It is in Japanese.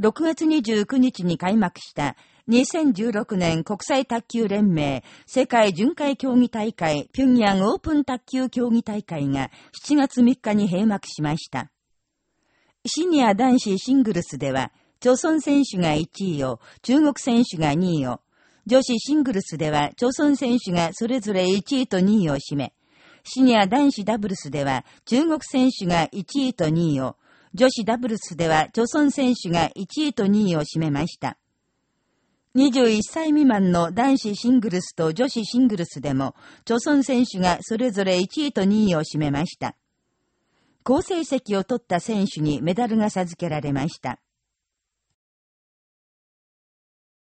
6月29日に開幕した2016年国際卓球連盟世界巡回競技大会平壌オープン卓球競技大会が7月3日に閉幕しました。シニア男子シングルスでは、朝鮮選手が1位を、中国選手が2位を、女子シングルスでは、朝鮮選手がそれぞれ1位と2位を占め、シニア男子ダブルスでは、中国選手が1位と2位を、女子ダブルスでは、朝鮮選手が1位と2位を占めました。21歳未満の男子シングルスと女子シングルスでも、朝鮮選手がそれぞれ1位と2位を占めました。好成績を取った選手にメダルが授けられました。